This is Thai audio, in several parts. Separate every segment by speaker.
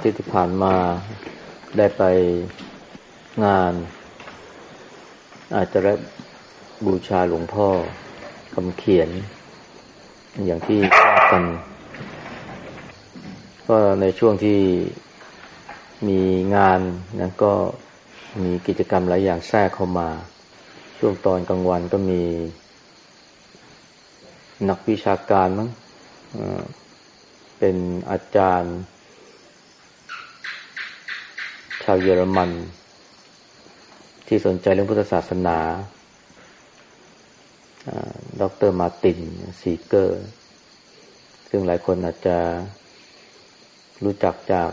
Speaker 1: อวันที่ที่ผ่านมาได้ไปงาน อาจจะได้บูชาหลวงพ่อคำเขียน อย่างที่ทราบกัน ก็ในช่วงที่มีงานนะก็มีกิจกรรมหลายอย่างแทรกเข้ามา ช่วงตอนกลางวันก็มี นักวิชาการมั้งเป็นอาจารย์ชาวเยอรมัน ที่สนใจเรื่องพุทธศาสนาด็อกเตอร์ Martin Seeger ซึ่งหลายคนอาจจะรู้จักจาก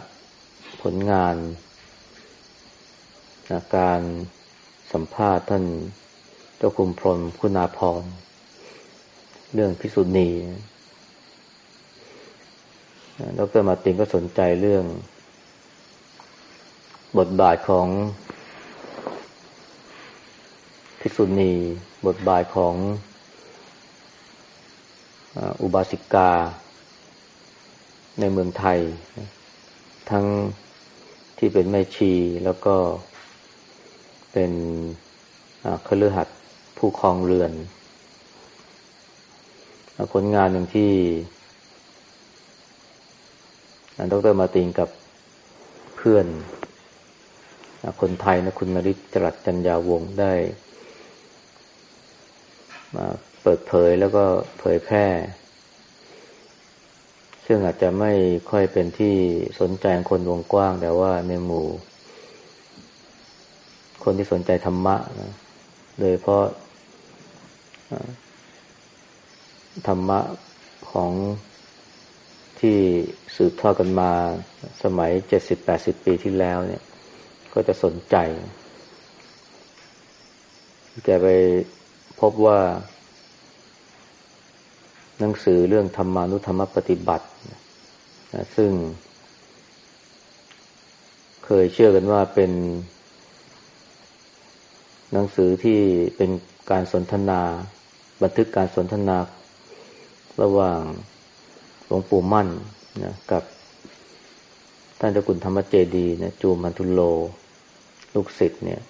Speaker 1: ผลงานการสัมภาษณ์ท่านเจ้าคุณพรหมคุณาภรณ์ เรื่องพิสุณีดรมาตินก็สนใจเรื่อง บทบาทของภิกษุณี บทบาทของอุบาสิกา ในเมืองไทย ทั้งที่เป็นแม่ชีแล้วก็เป็นคฤหัสถ์ผู้ครองเรือนผลงานหนึ่งที่ดรมาตินกับเพื่อน คนไทยนะคุณนริศจรัสจัญญาวงได้ มาเปิดเผยแล้วก็เผยแพร่ ซึ่งอาจจะไม่ค่อยเป็นที่สนใจคนวงกว้าง แต่ว่าในหมู่ คนที่สนใจธรรมะนะโดยเพราะธรรมะของที่สืบทอดกันมาสมัยเจ็ดสิบแปดสิบปีที่แล้วเนี่ย ก็จะสนใจแกไปพบว่า หนังสือเรื่องธรรมานุธรรมปฏิบัตินะซึ่ง เคยเชื่อกันว่าเป็น หนังสือที่เป็นการสนทนา บันทึกการสนทนา ระหว่างหลวงปู่มั่นนะกับ ท่านเจ้าคุณธรรมเจดีนะจูมันทุโล ลูกศิษย์เนี่ย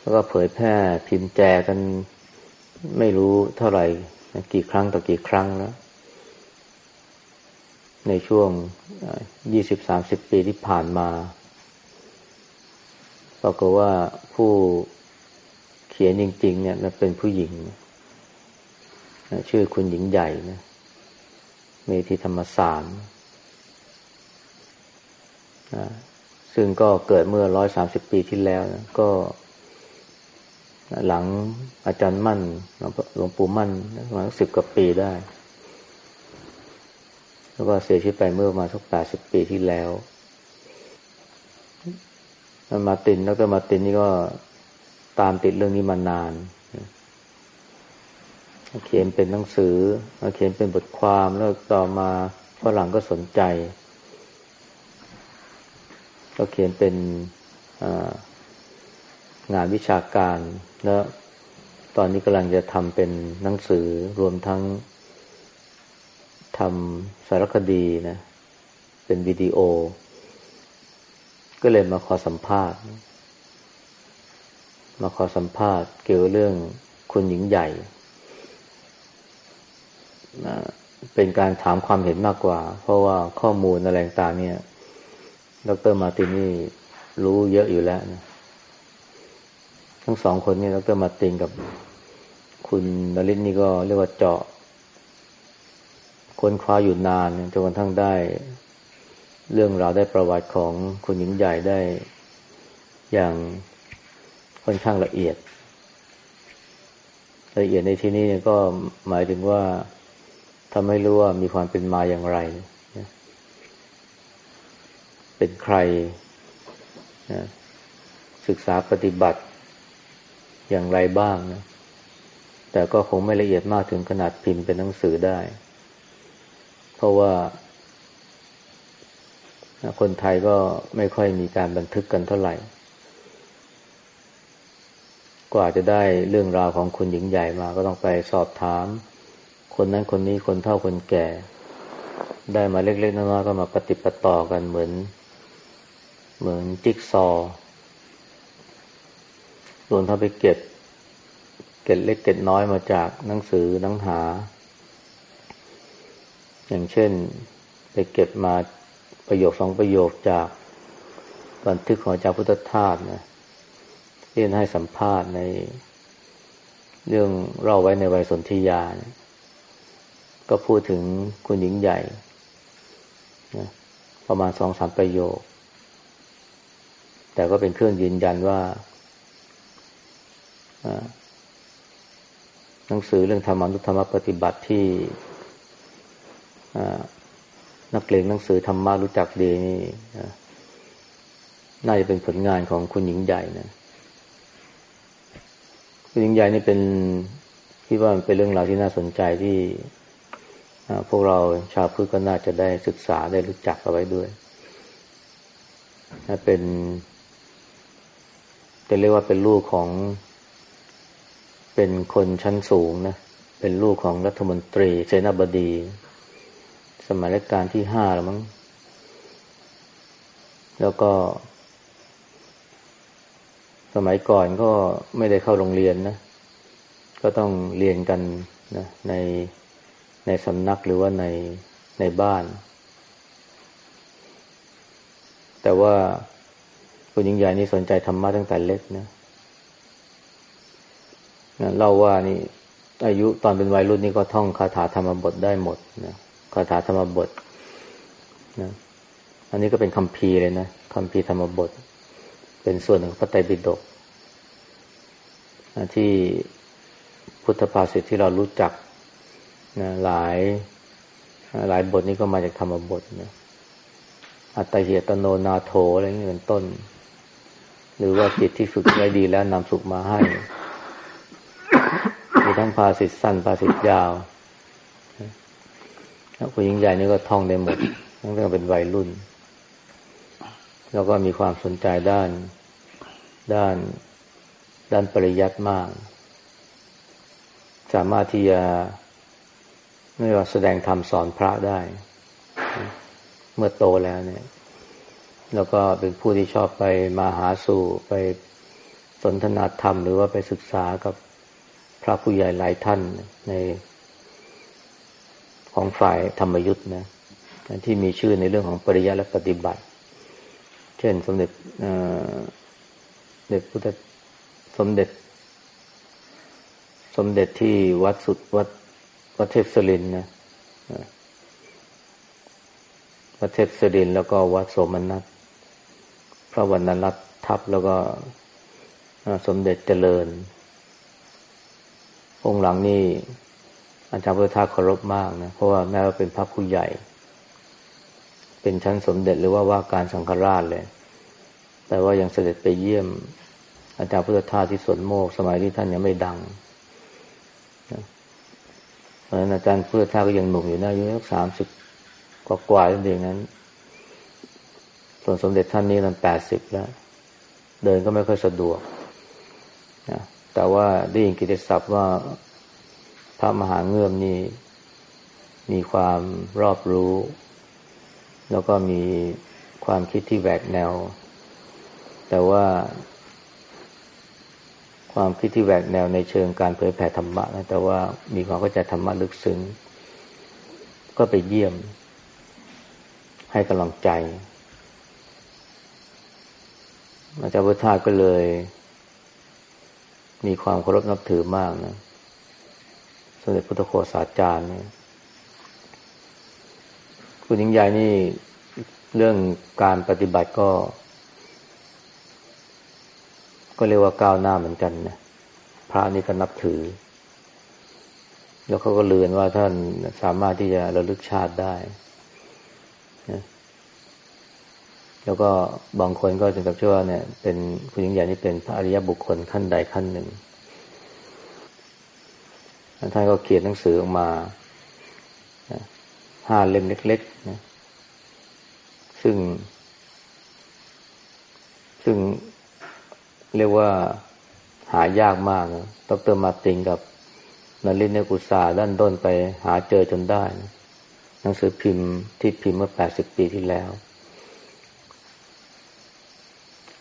Speaker 1: แล้วก็เผยแพร่พิมพ์แจกันไม่รู้เท่าไหร่นะกี่ครั้งต่อกี่ครั้งแล้ว ในช่วงยี่สิบสามสิบปีที่ผ่านมาปรากฏว่าผู้เขียนจริง ๆ เนี่ยเป็นผู้หญิงนะชื่อคุณหญิงใหญ่นะเมธีธรรมสารนะ ซึ่งก็เกิดเมื่อร้อยสามสิบปีที่แล้วนะก็ หลังอาจารย์มั่นหลวงปู่มั่นประมาณสิบกว่าปีได้ แล้วก็เสียชีวิตไปเมื่อมาสักแปดสิบปีที่แล้ว มาตินแล้วก็มาตินนี่ก็ตามติดเรื่องนี้มานานเขียนเป็นหนังสือเขียนเป็นบทความแล้วต่อมาฝรั่งก็สนใจ ก็เขียนเป็นงานวิชาการ แล้วตอนนี้กำลังจะทำเป็นหนังสือรวมทั้งทำสารคดีนะ เป็นวิดีโอ ก็เลยมาขอสัมภาษณ์ มาขอสัมภาษณ์ เกี่ยวกับเรื่องคุณหญิงใหญ่ เป็นการถามความเห็นมากกว่า เพราะว่าข้อมูลอะไรต่างเนี่ย ดรมาตินนี่รู้เยอะอยู่แล้วนะทั้งสองคนนี่ดรมาตินกับคุณนริศนี่ก็เรียกว่าเจาะค้นคว้าอยู่นานจนกระทั่งได้ เรื่องราวได้ประวัติของคุณหญิงใหญ่ได้อย่างค่อนข้างละเอียด ละเอียดในที่นี้ก็หมายถึงว่าทำให้รู้ว่ามีความเป็นมาอย่างไร เป็นใครนะศึกษาปฏิบัติอย่างไรบ้างนะ แต่ก็คงไม่ละเอียดมากถึงขนาดพิมพ์เป็นหนังสือได้ เพราะว่า คนไทยก็ไม่ค่อยมีการบันทึกกันเท่าไหร่ กว่าจะได้เรื่องราวของคุณหญิงใหญ่มา ก็ต้องไปสอบถาม คนนั้นคนนี้คนเฒ่าคนแก่ ได้มาเล็กๆน้อยๆก็มาปฏิปต่อกันเหมือน เหมือนจิ๊กซอส่วนถ้าไปเก็บ เก็บเล็กเก็บน้อยมาจากหนังสือหนังหา อย่างเช่นไปเก็บมาประโยคสองประโยคจากบันทึกของอาจารย์พุทธทาสนะเรียนให้สัมภาษณ์ในเรื่องเล่าไว้ในวัยสนธิยานะก็พูดถึงคุณหญิงใหญ่นะประมาณสองสามประโยค แต่ก็เป็นเครื่องยืนยันว่าหนังสือเรื่องธรรมานุธรรมปฏิบัติที่นักเรียนหนังสือธรรมะรู้จักดีนี่น่าจะเป็นผลงานของคุณหญิงใหญ่นะคุณหญิงใหญ่นี่เป็นคิดว่ามันเป็นเรื่องราวที่น่าสนใจที่พวกเราชาวพุทธก็น่าจะได้ศึกษาได้รู้จักเอาไว้ด้วย ถ้าเป็น จะเรียกว่าเป็นลูกของ เป็นคนชั้นสูงนะ เป็นลูกของรัฐมนตรีเสนาบดี สมัยรัชกาลที่ห้าแล้วมั้ง แล้วก็ สมัยก่อนก็ไม่ได้เข้าโรงเรียนนะ ก็ต้องเรียนกันนะในในสำนักหรือว่าในในบ้าน แต่ว่า คุณหญิงใหญ่นี่สนใจธรรมะตั้งแต่เล็กนะเล่าว่านี่ อายุตอนเป็นวัยรุ่นนี่ก็ท่องคาถาธรรมบทได้หมดนะคาถาธรรมบทนะอันนี้ก็เป็นคำพีเลยนะคำพีธรรมบท เป็นส่วนหนึ่งพระไตรปิฎกที่พุทธภาษิตที่เรารู้จักนะหลาย หลายบทนี้ก็มาจากธรรมบทนะอัตตเหียตโนนาโถอะไรอย่างนี้เป็นต้น หรือว่าจิตที่ฝึกไว้ดีแล้วนำสุขมาให้ มีทั้งภาสิทสั้นภาสิทยาวแล้วผู้หญิงใหญ่นี่ก็ท่องได้หมดตั้งแต่เป็นวัยรุ่น แล้วก็มีความสนใจด้าน ด้าน ด้านปริยัติมาก สามารถที่จะไม่ว่าแสดงธรรมสอนพระได้ เมื่อโตแล้วเนี่ย แล้วก็เป็นผู้ที่ชอบไปมาหาสู่ไปสนทนาธรรม หรือว่าไปศึกษากับพระผู้ใหญ่หลายท่านในของฝ่ายธรรมยุทธ์นะที่มีชื่อในเรื่องของปริยัติและปฏิบัติ เช่น สมเด็จเด็จพุทธสมเด็จ สมเด็จที่วัดสุดวัดวัดเทพสรินนะวัดเทพสรินแล้วก็วัดโสมนัส พระวรรณรัตน์ทับแล้วก็สมเด็จเจริญ องค์หลังนี่อาจารย์พุทธาเคารพมากนะ เพราะว่าแม้ว่าเป็นพระผู้ใหญ่ เป็นชั้นสมเด็จหรือว่าว่าการสังฆราชเลย แต่ว่ายังเสด็จไปเยี่ยม อาจารย์พุทธทาสที่สวนโมก สมัยที่ท่านยังไม่ดังเพราะฉะนั้นอาจารย์พุทธทาสก็ยังหนุ่มอยู่นะอายุสักสามสิบกว่ากว่าเองนั้น ส่วนสมเด็จท่านนี้นั้นแปดสิบแล้ว เดินก็ไม่ค่อยสะดวกนะแต่ว่าได้ยินกิตติศัพท์ว่าพระมหาเงื่อมนี่มีความรอบรู้ แล้วก็มีความคิดที่แหวกแนว แต่ว่าความคิดที่แหวกแนวในเชิงการเผยแผ่ธรรมะนะแต่ว่ามีความเข้าใจธรรมะลึกซึ้ง ก็ไปเยี่ยม ให้กำลังใจ อาจารย์พุทธาก็เลย มีความเคารพนับถือมากนะสมเด็จพุทธโฆษาจารย์เนี่ยคุณหญิงใหญ่นี่เรื่องการปฏิบัติก็ ก็เรียกว่าก้าวหน้าเหมือนกันนะพระนี่ก็นับถือ แล้วเขาก็เลือนว่าท่านสามารถที่จะระลึกชาติได้นะ แล้วก็บางคนก็ถึงกับเชื่อว่าเนี่ย เป็นคุณหญิงใหญ่นี่เป็นพระอริยบุคคลขั้นใดขั้นหนึ่งท่านก็เขียนหนังสือออกมาห้าเล่มเล็กๆนะซึ่ง ซึ่งเรียกว่าหายากมากนะดรมาติงกับนลินเนกุสาด้านด้นไปหาเจอจนได้นะหนังสือพิมพ์ที่พิมพ์เมื่อแปดสิบปีที่แล้ว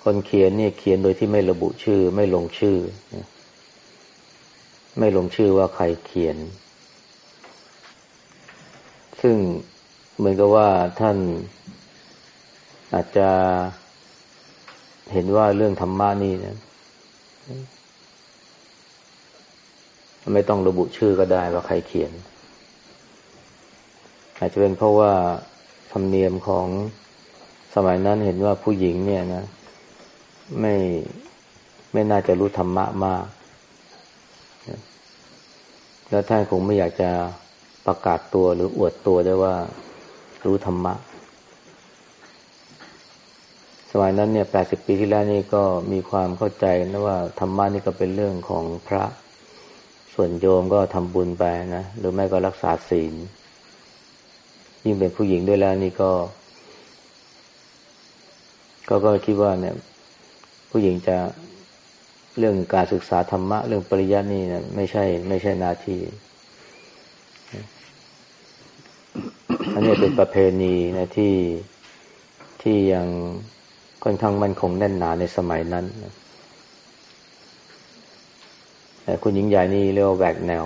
Speaker 1: คนเขียนเนี่ยเขียนโดยที่ไม่ระบุชื่อ ไม่ลงชื่อ ไม่ลงชื่อว่าใครเขียน ซึ่งเหมือนกับว่าท่านอาจจะเห็นว่าเรื่องธรรมะนี่นะไม่ต้องระบุชื่อก็ได้ว่าใครเขียน อาจจะเป็นเพราะว่าธรรมเนียมของสมัยนั้นเห็นว่าผู้หญิงเนี่ยนะ ไม่ไม่น่าจะรู้ธรรมะมาก แล้วท่านคงไม่อยากจะประกาศตัวหรืออวดตัวได้ว่ารู้ธรรมะ สมัยนั้นเนี่ยแปดสิบปีที่แล้วนี่ก็มีความเข้าใจนะว่าธรรมะนี่ก็เป็นเรื่องของพระ ส่วนโยมก็ทำบุญไปนะ หรือไม่ก็รักษาศีล ยิ่งเป็นผู้หญิงด้วยแล้วนี่ก็ ก็ก็คิดว่าเนี่ย ผู้หญิงจะเรื่องการศึกษาธรรมะ เรื่องปริยัตินี่นะไม่ใช่ ไม่ใช่นาทีอันนี้เป็นประเพณีนะที่ที่ยังค่อนข้างมั่นคงแน่นหนาในสมัยนั้นแต่คุณหญิงใหญ่นี่เรียกว่าแหวกแนว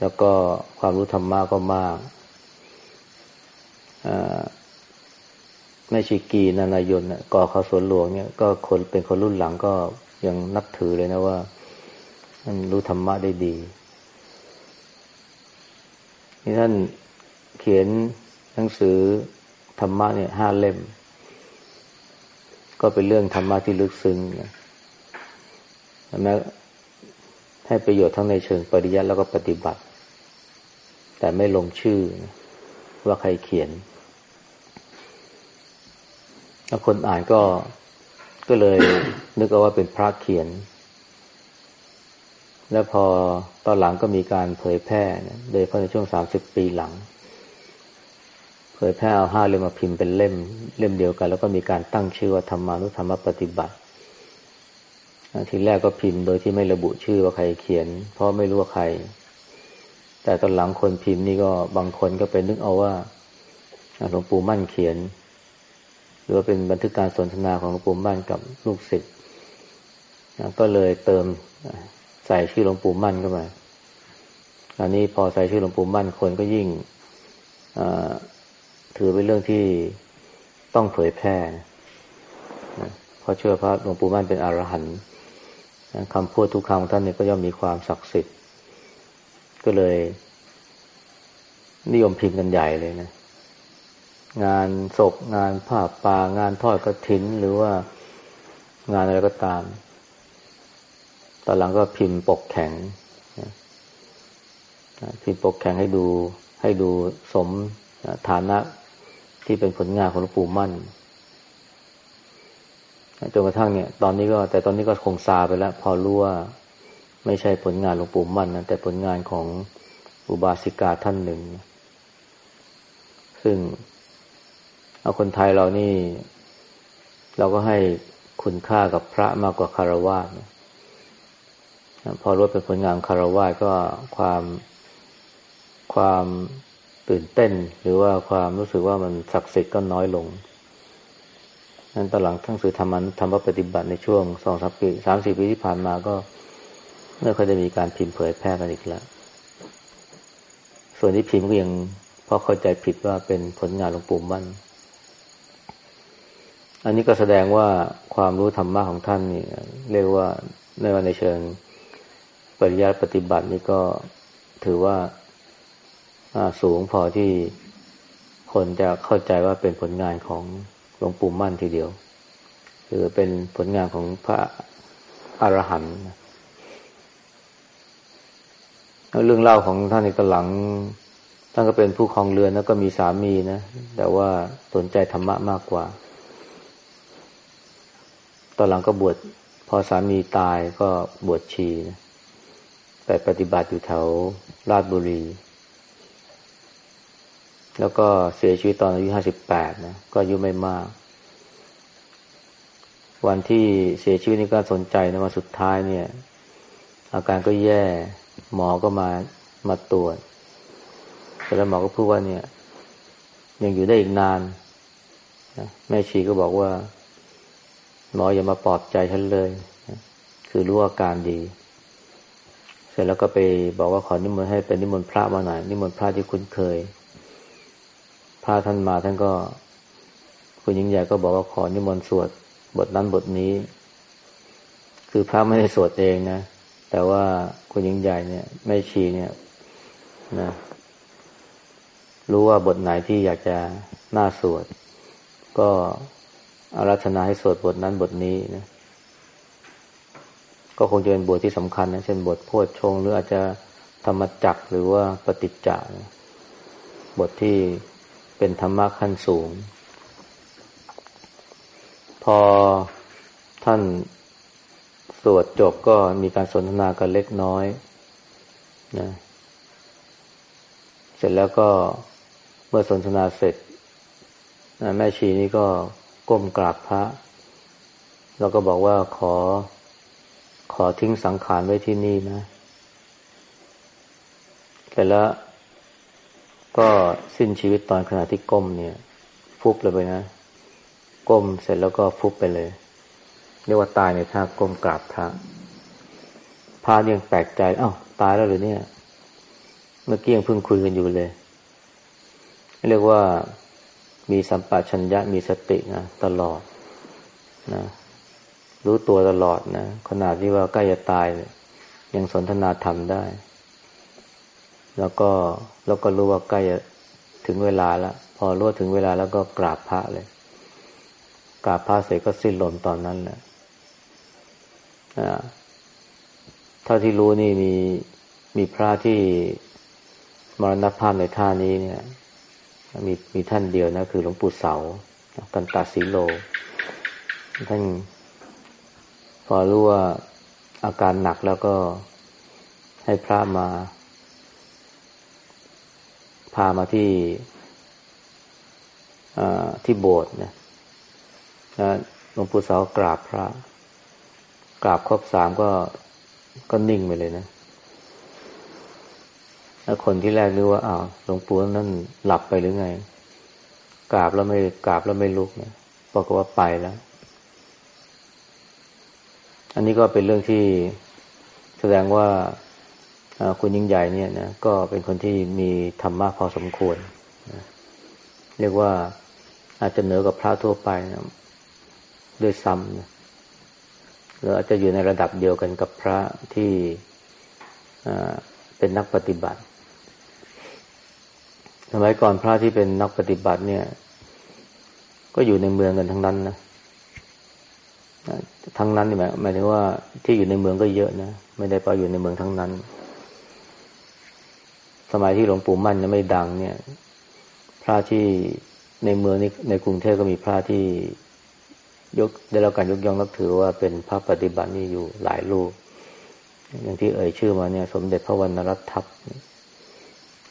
Speaker 1: แล้วก็ความรู้ธรรมะก็มาก แม่ชีกีนานายนก่อเขาสวนหลวงเนี่ยก็คนเป็นคนรุ่นหลังก็ยังนับถือเลยนะว่า มันรู้ธรรมะได้ดีที่ท่านเขียนหนังสือธรรมะเนี่ยห้าเล่ม ก็เป็นเรื่องธรรมะที่ลึกซึ้งนะแม้ให้ประโยชน์ทั้งในเชิงปริยัติแล้วก็ปฏิบัติ แต่ไม่ลงชื่อว่าใครเขียน แล้วคนอ่านก็ก็เลยนึกเอาว่าเป็นพระเขียน แล้วพอตอนหลังก็มีการเผยแพร่โดยเฉพาะในช่วงสามสิบปีหลัง เผยแพร่เอาห้าเล่มมาพิมพ์เป็นเล่ม เล่มเดียวกัน แล้วก็มีการตั้งชื่อว่าธรรมานุธรรมปฏิบัติทีแรกก็พิมพ์โดยที่ไม่ระบุชื่อว่าใครเขียน เพราะไม่รู้ว่าใคร แต่ตอนหลังคนพิมพ์นี่ก็บางคนก็เป็นนึกเอาว่าหลวงปู่มั่นเขียน รือว่าเป็นบันทึกการสนทนาของหลวงปู่มั่นกับลูกศิษย์ก็เลยเติมใส่ชื่อหลวงปู่มั่นเข้าไปอันนี้พอใส่ชื่อหลวงปู่มั่นคนก็ยิ่งถือเป็นเรื่องที่ต้องเผยแพร่เพราะเชื่อพระหลวงปู่มั่นเป็นอรหันต์คำพูดทุกคำของท่านเนี่ยก็ย่อมมีความศักดิ์สิทธิ์ ก็เลย นิยมพิมพ์กันใหญ่เลยนะ งานศพงานผ้าป่างานทอดกระถิน หรือว่างานอะไรก็ตาม ตอนหลังก็พิมพ์ปกแข็งพิมพ์ปกแข็งให้ดู ให้ดูสมฐานะที่เป็นผลงานของหลวงปู่มั่นจนกระทั่งเนี่ย ตอนนี้ก็แต่ตอนนี้ก็คงซาไปแล้ว พอรู้ว่าไม่ใช่ผลงานหลวงปู่มั่นนะแต่ผลงานของอุบาสิกาท่านหนึ่ง ซึ่ง เอาคนไทยเรานี่ เราก็ให้คุณค่ากับพระมากกว่าคารวะนะพอรู้เป็นผลงานคารวะก็ความความตื่นเต้น หรือว่าความรู้สึกว่ามันศักดิ์สิทธิ์ก็น้อยลงนั้นตอนหลังทั้งสื่อธรรมันธรรมปฏิบัติในช่วงสองสามปีสามสี่ปีที่ผ่านมาก็ไม่ค่อยได้มีการพิมพ์เผยแพร่กันอีกแล้ว ส่วนที่พิมพ์ก็ยังเพราะเข้าใจผิดว่าเป็นผลงานหลวงปู่มั่น อันนี้ก็แสดงว่าความรู้ธรรมะของท่านนี่เรียกว่าในวันในเชิงปริยัติปฏิบัตินี่ก็ถือว่าสูงพอที่คนจะเข้าใจว่าเป็นผลงานของหลวงปู่มั่นทีเดียวหรือเป็นผลงานของพระอรหันต์เรื่องเล่าของท่านในตหลัง ท่านก็เป็นผู้ครองเรือนแล้วก็มีสามีนะ แต่ว่าสนใจธรรมะมากกว่า ตอนหลังก็บวชพอสามีตายก็บวชชีนะไปปฏิบัติอยู่แถวราชบุรี แล้วก็เสียชีวิตตอนอายุห้าสิบแปดนะ ก็อายุไม่มาก วันที่เสียชีวิตนี่ก็สนใจนะวันสุดท้ายเนี่ย อาการก็แย่ หมอก็มามาตรวจแต่แล้วหมอก็พูดว่าเนี่ย ยังอยู่ได้อีกนานนะแม่ชีก็บอกว่า หมออย่ามาปลอบใจฉันเลย คือรู้อาการดี เสร็จแล้วก็ไปบอกว่าขอนิมนต์ให้เป็นนิมนต์พระมาหน่อยนิมนต์พระที่คุ้นเคย พระท่านมาท่านก็ คุณหญิงใหญ่ก็บอกว่าขอนิมนต์สวดบทนั้นบทนี้ คือพระไม่ได้สวดเองนะ แต่ว่าคุณหญิงใหญ่เนี่ยแม่ชีเนี่ยนะรู้ว่าบทไหนที่อยากจะน่าสวด ก็ อารัธนาให้สวดบทนั้นบทนี้นะ ก็คงจะเป็นบทที่สำคัญนะ เช่นบทโพชฌงหรืออาจจะธรรมจักหรือว่าปฏิจจานะบทที่เป็นธรรมะขั้นสูง พอท่านสวดจบก็มีการสนทนากันเล็กน้อยนะเสร็จแล้วก็เมื่อสนทนาเสร็จแม่ชีนี่ก็ ก้มกราบพระ แล้วก็บอกว่าขอ ขอทิ้งสังขารไว้ที่นี่นะเสร็จแล้วก็สิ้นชีวิตตอนขณะที่ก้มเนี่ย ฟุบเลยไปนะ ก้มเสร็จแล้วก็ฟุบไปเลย เรียกว่าตายในท่าก้มกราบพระพระยังแปลกใจอ้าวตายแล้วหรือเนี่ย เมื่อกี้ยังเพิ่งคุยกันอยู่เลย เรียกว่า มีสัมปชัญญะมีสตินะตลอดนะรู้ตัวตลอดนะขนาดที่ว่าใกล้จะตายเลยยังสนทนาธรรมได้ แล้วก็แล้วก็รู้ว่าใกล้จะถึงเวลาแล้วพอรู้ถึงเวลาแล้วก็กราบพระเลย กราบพระเสร็จก็สิ้นลมตอนนั้นแหละถ้าที่รู้นี่มีมีพระที่มรณภาพในท่านี้เนี่ย มีมีท่านเดียวนะ คือหลวงปู่เสา กันตาสีโล ท่านพอรู้ว่าอาการหนักแล้วก็ให้พระมา พามาที่ที่โบสถ์นะหลวงปู่เสากราบพระ กราบครบสามก็ก็นิ่งไปเลยนะ แล้วคนที่แรกนึกว่าอ้าวหลวงปู่นั่นหลับไปหรือไง กราบแล้วไม่กราบแล้วไม่ลุกเนี่ยบอกว่าไปแล้ว อันนี้ก็เป็นเรื่องที่แสดงว่าคุณยิ่งใหญ่เนี่ยนะก็เป็นคนที่มีธรรมะพอสมควรนะเรียกว่าอาจจะเหนือกว่าพระทั่วไปนะด้วยซ้ำนะหรืออาจจะอยู่ในระดับเดียวกันกับพระที่เป็นนักปฏิบัติ สมัยก่อนพระที่เป็นนักปฏิบัติเนี่ย ก็อยู่ในเมืองกันทั้งนั้นนะทั้งนั้นนี่หมายหมายถึงว่าที่อยู่ในเมืองก็เยอะนะไม่ได้ไปอยู่ในเมืองทั้งนั้น สมัยที่หลวงปู่มั่นยังไม่ดัง เนี่ย พระที่ในเมืองนี้ในกรุงเทพก็มีพระที่ยกได้รับการยกย่องนับถือว่าเป็นพระปฏิบัตินี่อยู่หลายรูปอย่างที่เอ่ยชื่อมาเนี่ย สมเด็จพระวรรณรัตน์ทัพ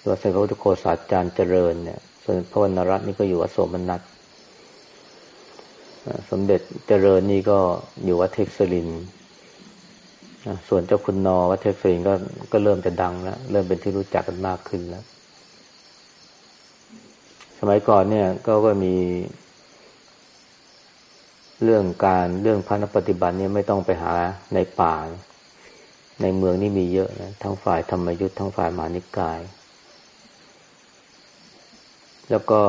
Speaker 1: ตัวเสด็จพระพุทธโฆษาจารย์เจริญเนี่ยส่วนพระวรรณรัตน์นี่ก็อยู่อโศมนัสสมเด็จเจริญนี่ก็อยู่วัดเทกศรินส่วนเจ้าคุณนอวัดเทกศรินก็ก็เริ่มจะดังแล้วเริ่มเป็นที่รู้จักกันมากขึ้นแล้ว สมัยก่อนเนี่ยก็ก็มี เรื่องการเรื่องพระนปฏิบัติเนี่ยไม่ต้องไปหาในป่า ในเมืองนี่มีเยอะนะทั้งฝ่ายธรรมยุทธ์ทั้งฝ่ายมานิกาย แล้วก็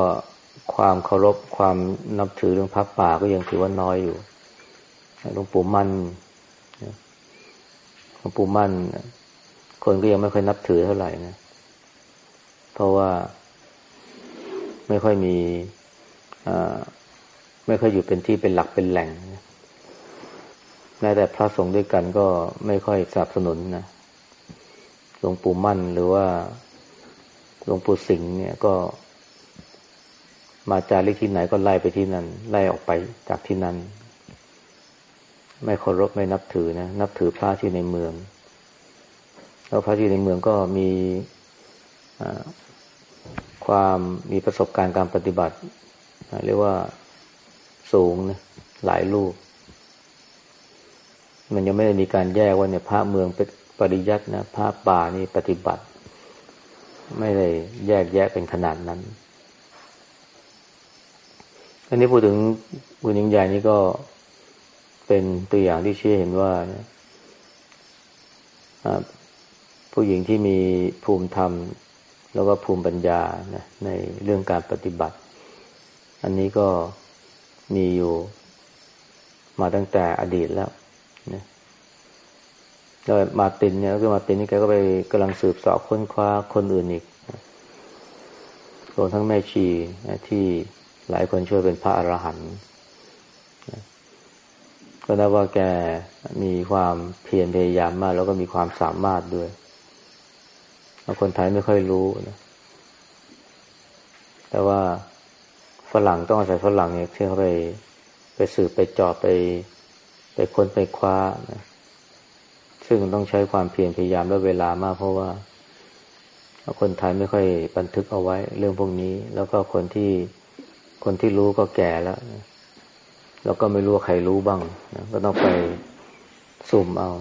Speaker 1: ความเคารพความนับถือเรื่องพระป่าก็ยังถือว่าน้อยอยู่หลวงปู่มั่นหลวงปู่มั่น คนก็ยังไม่ค่อยนับถือเท่าไหร่นะ เพราะว่าไม่ค่อยมีไม่ค่อยอยู่เป็นที่เป็นหลักเป็นแหล่งแม้แต่พระสงฆ์ด้วยกันก็ไม่ค่อยสนับสนุนนะ หลวงปู่มั่นหรือว่าหลวงปู่สิงห์เนี่ยก็ มาจาริกที่ไหนก็ไล่ไปที่นั่น ไล่ออกไปจากที่นั่น ไม่เคารพไม่นับถือนะ นับถือพระที่ในเมือง แล้วพระที่ในเมืองก็มีความมีประสบการณ์การปฏิบัติ เรียกว่าสูงนะหลายรูป มันยังไม่ได้มีการแยกว่าเนี่ยพระเมืองเป็นปริยัตินะพระป่านี่ปฏิบัติ ไม่ได้แยกแยะเป็นขนาดนั้น อันนี้พูดถึงบุญยิงใหญ่นี่ก็เป็นตัวอย่างที่ชี้เห็นว่าผู้หญิงที่มีภูมิธรรม แล้วก็ภูมิปัญญานะในเรื่องการปฏิบัติ อันนี้ก็มีอยู่มาตั้งแต่อดีตแล้วนะแล้วมาตินเนี่ยก็คือมาตินนี่แกก็ไปกำลังสืบสอบค้นคว้าคนอื่นอีกรวมทั้งแม่ชีที่ หลายคนช่วยเป็นพระอรหันต์ก็นับว่าแกมีความเพียรพยายามมาก แล้วก็มีความสามารถด้วยคนไทยไม่ค่อยรู้นะ แต่ว่าฝรั่งต้องอาศัยฝรั่งเนี่ยที่เขาไปไปสืบไปจอบไป ไปค้นไปคว้านะซึ่งต้องใช้ความเพียรพยายามและเวลามาก เพราะว่าคนไทยไม่ค่อยบันทึกเอาไว้ เรื่องพวกนี้ แล้วก็คนที่ คนที่รู้ก็แก่แล้วแล้วก็ไม่รู้ว่าใครรู้บ้างนะก็ต้องไปสุ่มเอา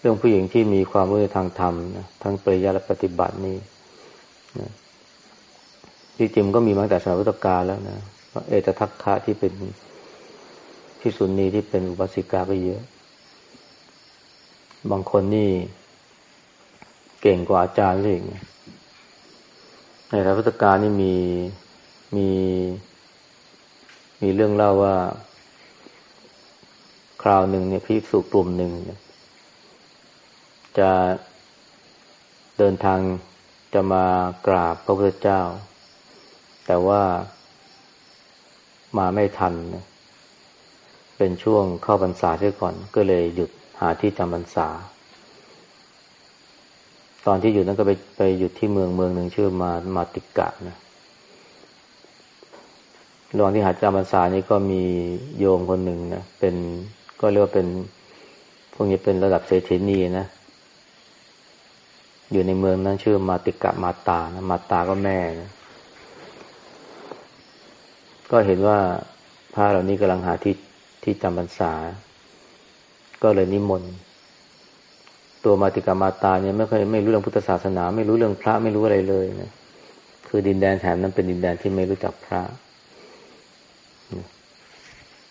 Speaker 1: เรื่องผู้หญิงที่มีความรู้ทางธรรมนะทั้งปริยัติและปฏิบัตินี่นะที่จริงก็มีมาตั้งแต่สมัยพุทธกาลแล้วนะเอตทัคคะที่เป็นที่สุนีที่เป็นอุบาสิกาก็เยอะ บางคนนี่เก่งกว่าอาจารย์เลยในรัพุทธกาลนี่มี มี มีเรื่องเล่าว่า คราวหนึ่งเนี่ยพิสุกลุ่มหนึ่งจะเดินทางจะมากราบพระพุทธเจ้า แต่ว่ามาไม่ทันนะเป็นช่วงเข้าพรรษาเสียก่อน ก็เลยหยุดหาที่จำพรรษา ตอนที่หยุดนั้นก็ไปไปหยุดที่เมืองเมืองหนึ่งชื่อมามาติกะนะ ระหว่างที่หาจำพรรษานี้ก็มีโยมคนหนึ่งนะเป็นก็เรียกว่าเป็น พวกนี้เป็นระดับเศรษฐีนีนะอยู่ในเมืองนั้นชื่อมาติกะมาตานะมาตาก็แม่นะก็เห็นว่าพระเหล่านี้กำลังหาที่ที่จำพรรษา ก็เลยนิมนต์ตัวมาติกามาตาเนี่ยไม่เคยไม่รู้เรื่องพุทธศาสนา ไม่รู้เรื่องพระไม่รู้อะไรเลยนะคือดินแดนแถบนั้นเป็นดินแดนที่ไม่รู้จักพระ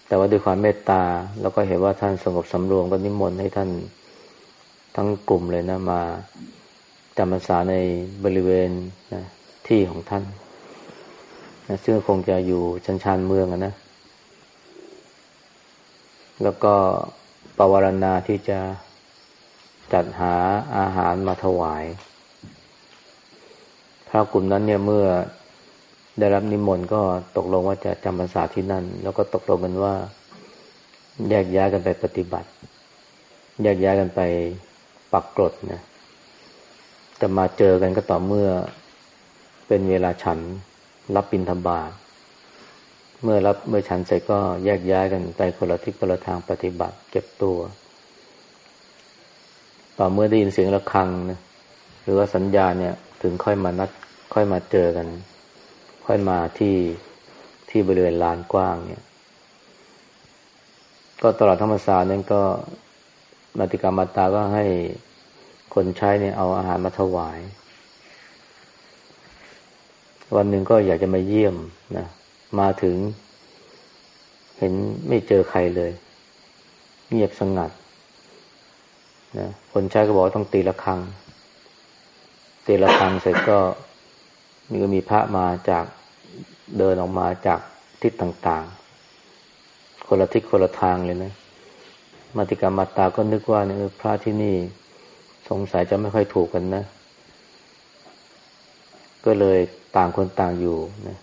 Speaker 1: แต่ว่าด้วยความเมตตาแล้วก็เห็นว่าท่านสงบสำรวมก็นิมนต์ให้ท่านทั้งกลุ่มเลยนะมาจำพรรษาในบริเวณนะที่ของท่านนะซึ่งคงจะอยู่ชันชานเมืองนะ แล้วก็ปวารณาที่จะจัดหาอาหารมาถวาย พระกลุ่มนั้นเนี่ยเมื่อ ได้รับนิมนต์ก็ตกลงว่าจะจำพรรษาที่นั่น แล้วก็ตกลงกันว่า แยกย้ายกันไปปฏิบัติ แยกย้ายกันไปปักกรดนะจะมาเจอกันก็ต่อเมื่อเป็นเวลาฉันรับบิณฑบาตเมื่อรับเมื่อฉันเสร็จก็แยกย้ายกันไปคนละทิศคนละทางปฏิบัติ เก็บตัว ต่อเมื่อได้ยินเสียงะระฆังนะหรือว่าสัญญาเนี่ย ถึงค่อยมานัดค่อยมาเจอกัน ค่อยมาที่ที่บริเวณลานกว้างเนี่ย ก็ตลอดธรรมศาสตร์นั้นก็นาติกามาตาก็ให้คนใช้เนี่ยเอาอาหารมาถวาย วันหนึ่งก็อยากจะมาเยี่ยมนะมาถึง เห็นไม่เจอใครเลย เงียบสงัดนะคนใช้ก็บอกต้องตีละครังตีละครังเสร็จก็มีก็มีพระมาจาก เดินออกมาจากทิศต่างๆ คนละทิศคนละทางเลยนะมาติกามาตาก็นึกว่าเนี่ยพระที่นี่สงสัยจะไม่ค่อยถูกกันนะ ก็เลยต่างคนต่างอยู่นะ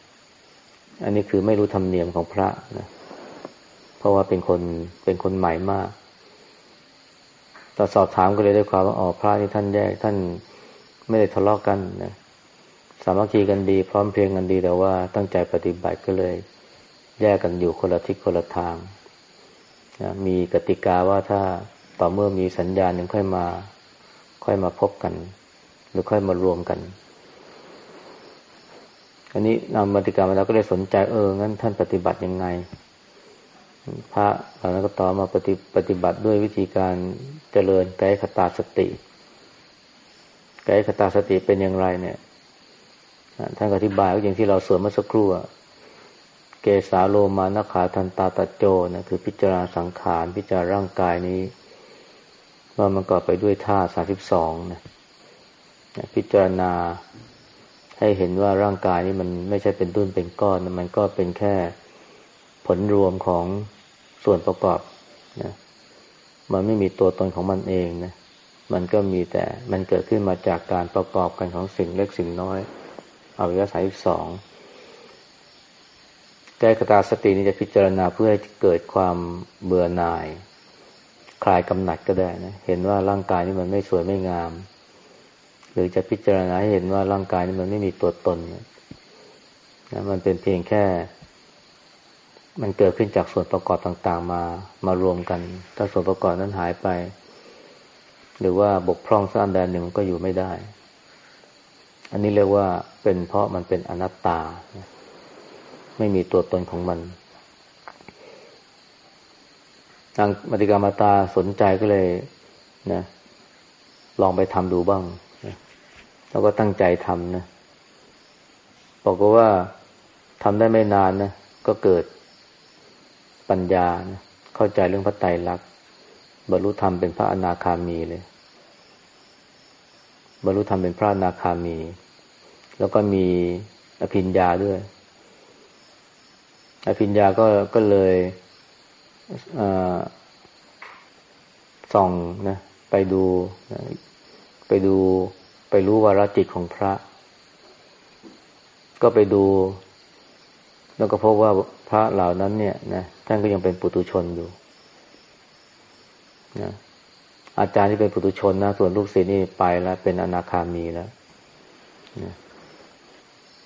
Speaker 1: อันนี้คือไม่รู้ธรรมเนียมของพระนะ เพราะว่าเป็นคนเป็นคนใหม่มากต่อสอบถามก็เลยได้ความว่าอ๋อพระที่ท่านแยกท่านไม่ได้ทะเลาะกกันนะ สามัคคีกันดี พร้อมเพรียงกันดี แต่ว่าตั้งใจปฏิบัติก็เลย แยกกันอยู่คนละทิศคนละทางนะมีกติกาว่าถ้าต่อเมื่อมีสัญญาณหนึ่งค่อยมา ค่อยมาพบกัน หรือค่อยมารวมกัน อันนี้นำมติกรรมาแล้วก็เลยสนใจเอองั้นท่านปฏิบัติยังไง พระเหล่านั้นก็ต่อมาปฏิปฏิบัติด้วยวิธีการเจริญไกด์คตาสติไกายคตาสติเป็นอย่างไรเนี่ย ท่านอธิบายว่าอย่างที่เราสวดเมื่อสักครู่เกสาโลมานขาทันตาตะโจนะคือพิจารณาสังขาร พิจารณาร่างกายนี้ ว่ามันก่อไปด้วยท่าสาสิบสองนะพิจารณาให้เห็นว่าร่างกายนี้มันไม่ใช่เป็นดุนเป็นก้อนมันก็เป็นแค่ผลรวมของส่วนประกอบนะมันไม่มีตัวตนของมันเองนะมันก็มีแต่มันเกิดขึ้นมาจากการประกอบกันของสิ่งเล็กสิ่งน้อย อวิยสัยสองแก้กตาสตินี้จะพิจารณาเพื่อให้เกิดความเบื่อหน่าย คลายกำหนัดก็ได้นะ เห็นว่าร่างกายนี้มันไม่สวยไม่งาม หรือจะพิจารณาให้เห็นว่าร่างกายนี้มันไม่มีตัวตนนะมันเป็นเพียงแค่ มันเกิดขึ้นจากส่วนประกอบต่าง ๆ มามารวมกัน ถ้าส่วนประกอบนั้นหายไป หรือว่าบกพร่องสักแดนหนึ่งก็อยู่ไม่ได้ อันนี้เรียกว่าเป็นเพราะมันเป็นอนัตตา ไม่มีตัวตนของมันทางมติกรรมตาสนใจก็เลยนะลองไปทำดูบ้างนะแล้วก็ตั้งใจทำนะบอกว่าทำได้ไม่นานนะก็เกิดปัญญานะเข้าใจเรื่องพระไตรลักษณ์บรรลุธรรมเป็นพระอนาคามีเลย บรรลุธรรมเป็นพระนาคามี แล้วก็มีอภิญญาด้วย อภิญญาก็ก็เลยส่องนะไปดูนะไปดูไปรู้วาระจิตของพระ ก็ไปดู แล้วก็พบว่าพระเหล่านั้นเนี่ยนะท่านก็ยังเป็นปุตุชนอยู่นะ อาจารย์ที่เป็นปุตุชนนะส่วนลูกศิษย์นี่ไปแล้ว เป็นอนาคามีแล้วนะ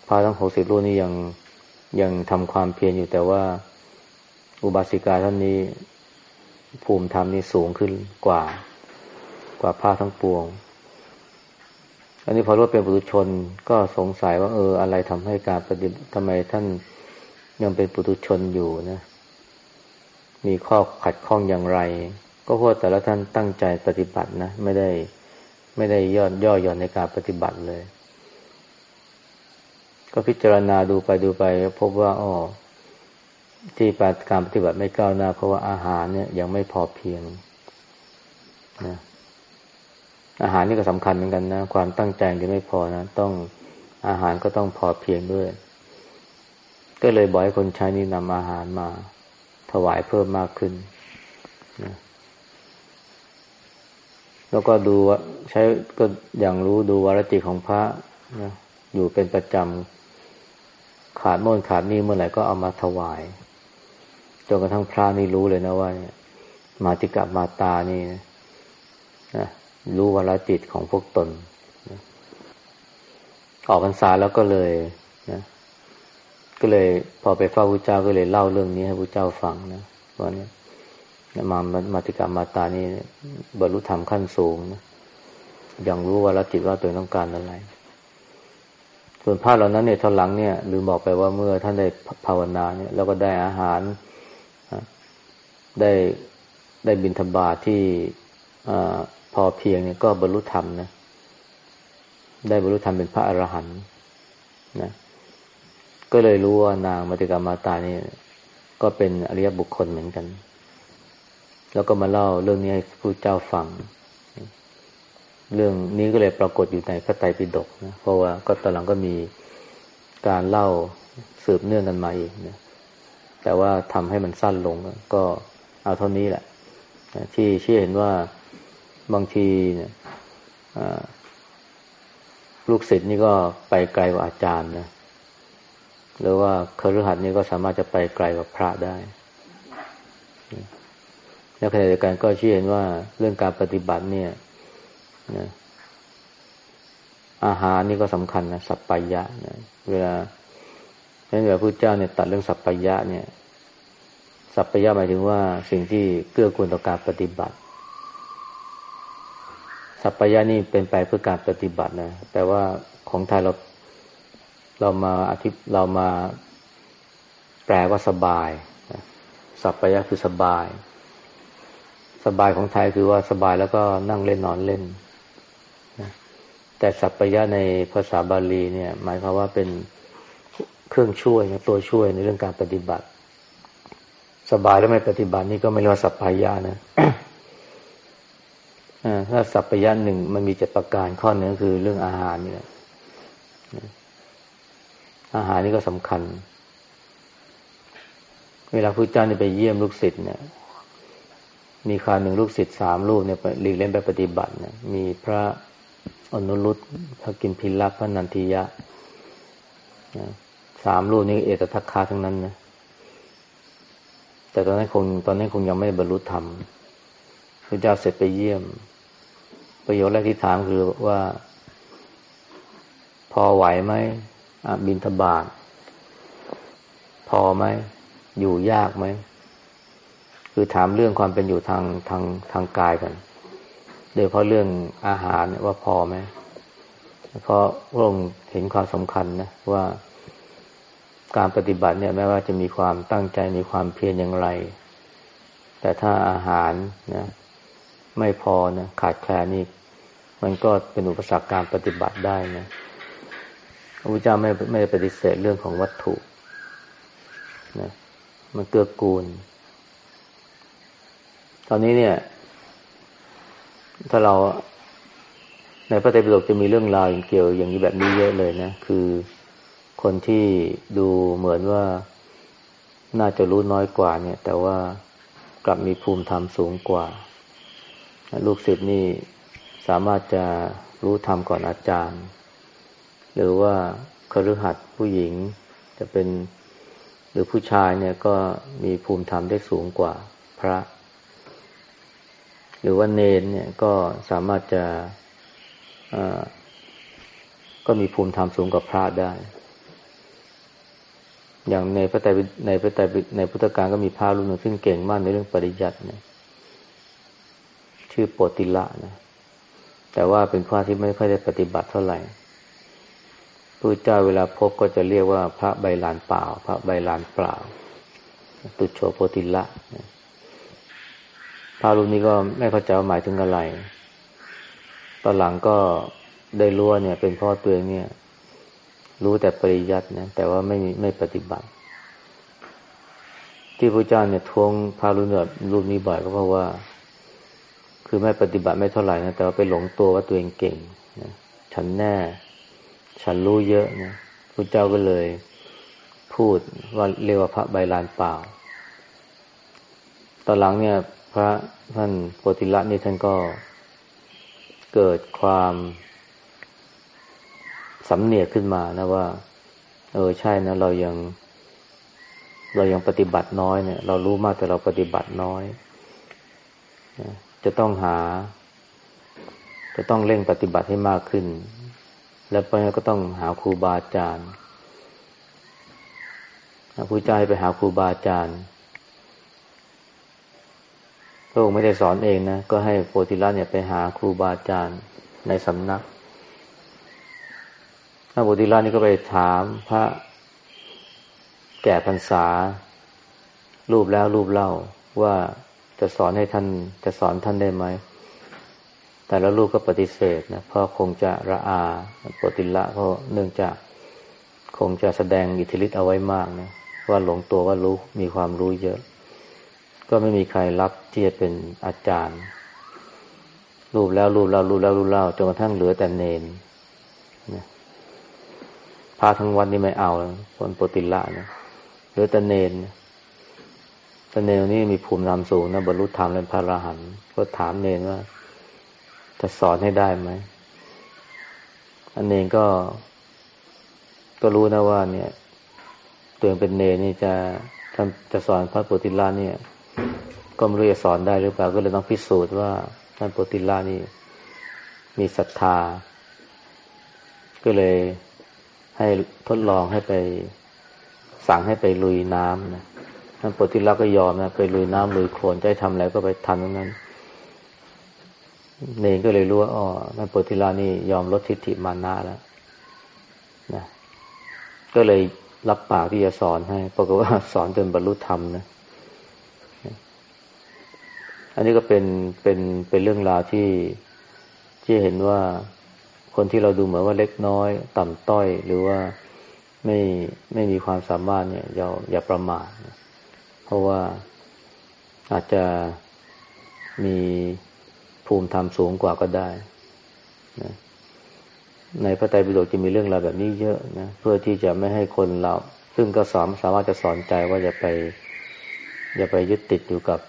Speaker 1: พระทั้งหกสิบรูปนี่ยังยังทำความเพียรอยู่แต่ว่า อุบาสิกาท่านนี้ ภูมิธรรมนี่สูงขึ้นกว่า กว่าพระทั้งปวง อันนี้พอรู้เป็นปุถุชนก็สงสัยว่า เออ อะไรทำให้การปฏิบัติทำไมท่านยังเป็นปุถุชนอยู่นะ มีข้อขัดข้องอย่างไร ก็เพราะแต่ละท่านตั้งใจปฏิบัตินะไม่ได้ไม่ได้ย่อนย่อหย่อนในการปฏิบัติเลย ก็พิจารณาดูไปดูไป พบว่าอ๋อที่การปฏิบัติไม่ก้าวหน้า เพราะว่าอาหารเนี่ยยังไม่พอเพียงนะอาหารนี่ก็สำคัญเหมือนกันนะ ความตั้งใจยังไม่พอนะต้องอาหารก็ต้องพอเพียงด้วย ก็เลยบอกให้คนใช้นี่นำอาหารมา ถวายเพิ่มมากขึ้นนะ แล้วก็ดูว่าใช้ก็อย่างรู้ดูวารติของพระนะอยู่เป็นประจำขาดโน่นขาดนี่เมื่อไหร่ก็เอามาถวายจนกระทั่งพระนี่รู้เลยนะว่ามาติกะมาตานี่นะรู้วารจิตของพวกตนนะออกพรรษาแล้วก็เลยนะก็เลยพอไปเฝ้าพระเจ้าก็เลยเล่าเรื่องนี้ให้พระเจ้าฟังนะว่าเนี่ย มามาติกามาตานี่บรรลุธรรมขั้นสูงนะยังรู้ว่าละจิตว่าตัวต้องการอะไร ส่วนพระเหล่านั้นเนี่ยท่านหลังเนี่ยลืมบอกไปว่าเมื่อท่านได้ภาวนาเนี่ยแล้วก็ได้อาหารได้ได้บิณฑบาตทที่อพอเพียงเนี่ยก็บรรลุธรรมนะได้บรรลุธรรมเป็นพระอรหันต์นะ ก็เลยรู้ว่านางมติกามาตานี่ก็เป็นอริยบุคคลเหมือนกัน แล้วก็มาเล่าเรื่องนี้ให้ผู้เจ้าฟัง เรื่องนี้ก็เลยปรากฏอยู่ในพระไตรปิฎกนะเพราะว่าก็ตอนหลังก็มีการเล่าสืบเนื่องกันมาอีกนะแต่ว่าทำให้มันสั้นลงก็เอาเท่านี้แหละที่เชื่อเห็นว่าบางทีเนี่ยลูกศิษย์นี่ก็ไปไกลกว่าอาจารย์นะหรือว่าคฤหัสถ์นี่ก็สามารถจะไปไกลกว่าพระได้ แล้วขณะเดียวกันก็เชื่อเห็นว่าเรื่องการปฏิบัติเนี่ยนะอาหารนี่ก็สำคัญนะสัพพยะนะเวลาเมื่อพระเจ้าเนี่ยตัดเรื่องสัพพยะเนี่ย สัพพยะหมายถึงว่าสิ่งที่เกื้อกูลต่อการปฏิบัติ สัพพยะนี่เป็นไปเพื่อการปฏิบัตินะแต่ว่าของไทยเราเรามาอธิเรามาแปลว่าสบาย สัพพยะคือสบาย สบายของไทยคือว่าสบายแล้วก็นั่งเล่นนอนเล่นแต่สัพพยะในภาษาบาลีเนี่ย หมายความว่าเป็นเครื่องช่วยตัวช่วยในเรื่องการปฏิบัติ สบายแล้วไม่ปฏิบัตินี่ก็ไม่เรียกว่าสัพพยะนะถ้าสัพพยะหนึ่งมันมีเจ็ดประการข้อหนึ่งคือเรื่องอาหารเนี่ยอาหารนี่ก็สำคัญ เวลาพระเจ้าไปเยี่ยมลูกศิษย์เนี่ย มีคราวหนึ่งลูกศิษย์สามลูกเนี่ยหลีกเล่นไปปฏิบัติเนี่ยมีพระอนุรุตพระกิมพิลักษ์พระนันทิยะสามลูกนี้เอตทัคคาทั้งนั้นนะแต่ตอนนั้นคงตอนนั้นคงยังไม่บรรลุธรรมพระเจ้าเสร็จไปเยี่ยม ประโยคแรกที่ถามคือว่า พอไหวไหมบินทบาทพอไหมอยู่ยากไหม คือถามเรื่องความเป็นอยู่ทางทางทางกายกัน โดยเพราะเรื่องอาหารว่าพอไหมเพราะพระองค์เห็นความสำคัญนะว่าการปฏิบัติเนี่ยแม้ว่าจะมีความตั้งใจมีความเพียรอย่างไร แต่ถ้าอาหารนะไม่พอนะขาดแคลนนี่มันก็เป็นอุปสรรคการปฏิบัติได้นะพระพุทธเจ้าไม่ไม่ปฏิเสธเรื่องของวัตถุนะมันเกื้อกูล ตอนนี้เนี่ย ถ้าเราในพระไตรปิฎกจะมีเรื่องราวเกี่ยวอย่างนี้แบบนี้เยอะเลยนะ คือคนที่ดูเหมือนว่าน่าจะรู้น้อยกว่าเนี่ย แต่ว่ากลับมีภูมิธรรมสูงกว่า ลูกศิษย์นี่สามารถจะรู้ธรรมก่อนอาจารย์ หรือว่าคฤหัสถ์ผู้หญิงจะเป็นหรือผู้ชายเนี่ยก็มีภูมิธรรมได้สูงกว่าพระ หรือว่าเนนเนี่ยก็สามารถจะก็มีภูมิธรรมสูงกว่าพระได้ อย่างในพระไตรในพระไตรในพุทธการก็มีพระรูปหนึ่งซึ่งเก่งมากในเรื่องปริยัติเนี่ยชื่อโปติละนะแต่ว่าเป็นพระที่ไม่ค่อยได้ปฏิบัติเท่าไหร่พระเจ้าเวลาพบก็จะเรียกว่าพระใบลานเปล่า พระใบลานเปล่า ตุโชโปติละ พระรูปนี้ก็ไม่เข้าใจว่าหมายถึงอะไร ตอนหลังก็ได้รู้ว่าเนี่ย เป็นพ่อตัวเองเนี่ย รู้แต่ปริยัตินะแต่ว่าไม่ไม่ปฏิบัติ ที่พระเจ้าเนี่ยทวงพารุเนรูปนี้บ่อยก็เพราะว่า คือไม่ปฏิบัติไม่เท่าไหร่นะแต่ว่าไปหลงตัวว่าตัวเองเก่งนะฉันแน่ ฉันรู้เยอะนะพระเจ้าก็เลย พูดว่าเรียกว่าพระใบลานเปล่า ตอนหลังเนี่ย พระท่านโพธิละนี่ท่านก็เกิดความสำเนียกขึ้นมานะว่า เออใช่นะ เรายัง เรายังปฏิบัติน้อยเนี่ย เรารู้มากแต่เราปฏิบัติน้อยจะต้องหา จะต้องเร่งปฏิบัติให้มากขึ้น แล้วไปก็ต้องหาครูบาอาจารย์ผู้ใจไปหาครูบาอาจารย์ พระองค์ไม่ได้สอนเองนะ ก็ให้โพธิละเนี่ยไปหาครูบาอาจารย์ในสำนักพระโพธิรานี่ก็ไปถามพระแก่พรรษา รูปแล้วรูปเล่าว่าจะสอนให้ท่านจะสอนท่านได้ไหม แต่และลูกก็ปฏิเสธนะเพราะคงจะระอาโปติละเพราะเนื่องจากคงจะแสดงอิทธิฤทธิ์เอาไว้มากนะว่าหลงตัวว่ารู้มีความรู้เยอะ ก็ไม่มีใครรับที่จะเป็นอาจารย์ รูปแล้วรูปเล่ารูปแล้วรูปเล่าจนกระทั่งเหลือแต่เนนนะพาทั้งวันนี่ไม่เอาคนปติละนะหรือแตะเนนตะเนนนี่มีภูมิธรรมสูงนะบรรลุธรรมเป็นพระอรหันต์ก็ถามเนนว่า จะสอนให้ได้ไหมอันเนนก็ ก็รู้นะว่า เนี่ยตัวเองเป็นเนนนี่จะจะสอนพระโปติลาเนี่ย ก็ไม่รู้จะสอนได้หรือเปล่าก็เลยต้องพิสูจน์ว่าท่านโปติลานี่มีศรัทธา ก็เลยให้ทดลองให้ไป สั่งให้ไปลุยน้ำนะท่านปฏิรักก็ยอมนะไปลุยน้ำลุยโคลนจะทำอะไรก็ไปทำตรงนั้นเนงก็เลยรู้ว่าอ๋อท่านปฏิรักนี่ยอมลดทิฏฐิมานะแล้วนะก็เลยรับปากที่จะสอนให้ปรากฏว่าสอนจนบรรลุธรรมนะ อันนี้ก็เป็นเป็นเป็นเรื่องราวที่ที่เห็นว่าคนที่เราดูเหมือนว่าเล็กน้อย ต่ำต้อย หรือว่าไม่ไม่มีความสามารถเนี่ยอย่าอย่าประมาทเพราะว่าอาจจะมีภูมิธรรมสูงกว่าก็ได้นะในพระไตรปิฎกจะมีเรื่องราวแบบนี้เยอะนะเพื่อที่จะไม่ให้คนเรา ซึ่งก็สอนสามารถจะสอนใจว่าอย่าไป อย่าไปยึดติดอยู่กับ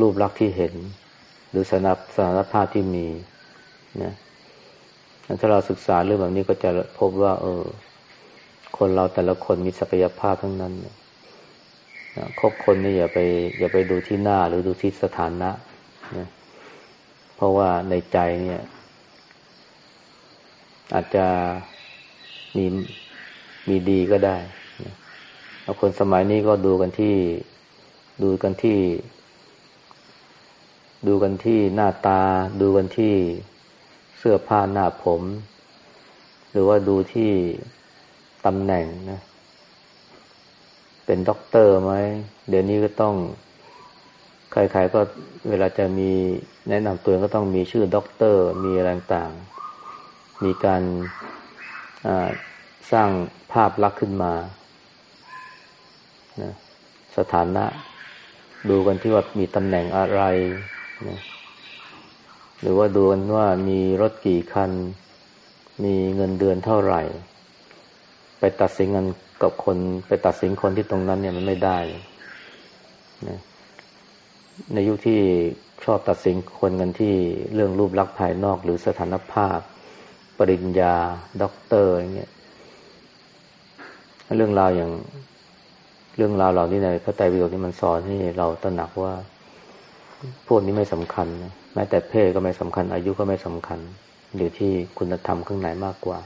Speaker 1: รูปลักษณ์ที่เห็น หรือสนับสารภาพที่มีนะถ้าเราศึกษาเรื่องแบบนี้ก็จะพบว่า เออ คนเราแต่ละคนมีศักยภาพทั้งนั้นนะคบคนนี่อย่าไป อย่าไปดูที่หน้า หรือดูที่สถานะนะเพราะว่าในใจเนี่ย อาจจะมีมีดีก็ได้นะคนสมัยนี้ก็ดูกันที่ ดูกันที่ ดูกันที่หน้าตา ดูกันที่เสื้อผ้าหน้าผม หรือว่าดูที่ตำแหน่งนะ เป็นด็อกเตอร์ไหมเดี๋ยวนี้ก็ต้องใครๆก็เวลาจะมีแนะนำตัวก็ต้องมีชื่อด็อกเตอร์ มีอะไรต่าง มีการสร้างภาพลักษณ์ขึ้นมานะสถานะ ดูกันที่ว่ามีตำแหน่งอะไรนะหรือว่าดูกันว่ามีรถกี่คัน มีเงินเดือนเท่าไหร่ ไปตัดสินกันกับคน ไปตัดสินคนที่ตรงนั้นเนี่ยมันไม่ได้นะในยุคที่ชอบตัดสินคนกันที่เรื่องรูปลักษณ์ภายนอก หรือสถานภาพ ปริญญา ด็อกเตอร์อย่างเงี้ยเรื่องราวอย่าง เรื่องราวเหล่านี้ในพระไตรปิฎกนี่มันสอนให้เราตระหนักว่า พวกนี้ไม่สำคัญแม้แต่เพศก็ไม่สำคัญ อายุก็ไม่สำคัญ อยู่ที่คุณธรรมข้างในมากกว่า